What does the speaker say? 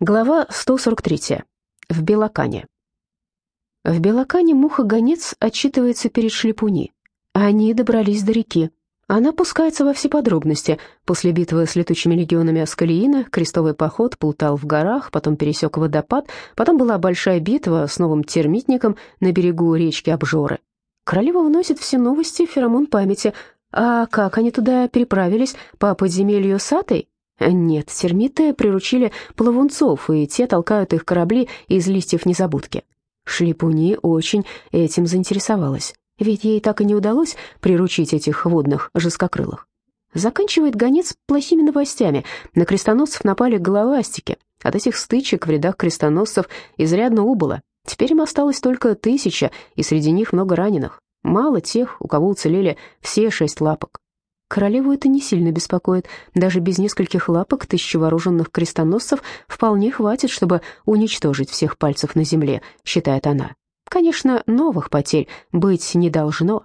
Глава 143. В Белокане. В Белокане муха-гонец отчитывается перед Шлепуни. Они добрались до реки. Она пускается во все подробности. После битвы с летучими легионами Аскалиина крестовый поход плутал в горах, потом пересек водопад, потом была большая битва с новым термитником на берегу речки Обжоры. Королева вносит все новости в феромон памяти. А как они туда переправились? По подземелью Сатой? Нет, термиты приручили плавунцов, и те толкают их корабли из листьев незабудки. Шлипуни очень этим заинтересовалась, ведь ей так и не удалось приручить этих водных жесткокрылых. Заканчивает гонец плохими новостями. На крестоносцев напали головастики. От этих стычек в рядах крестоносцев изрядно убыло. Теперь им осталось только тысяча, и среди них много раненых. Мало тех, у кого уцелели все шесть лапок. Королеву это не сильно беспокоит. Даже без нескольких лапок тысячи вооруженных крестоносцев вполне хватит, чтобы уничтожить всех пальцев на земле, считает она. Конечно, новых потерь быть не должно.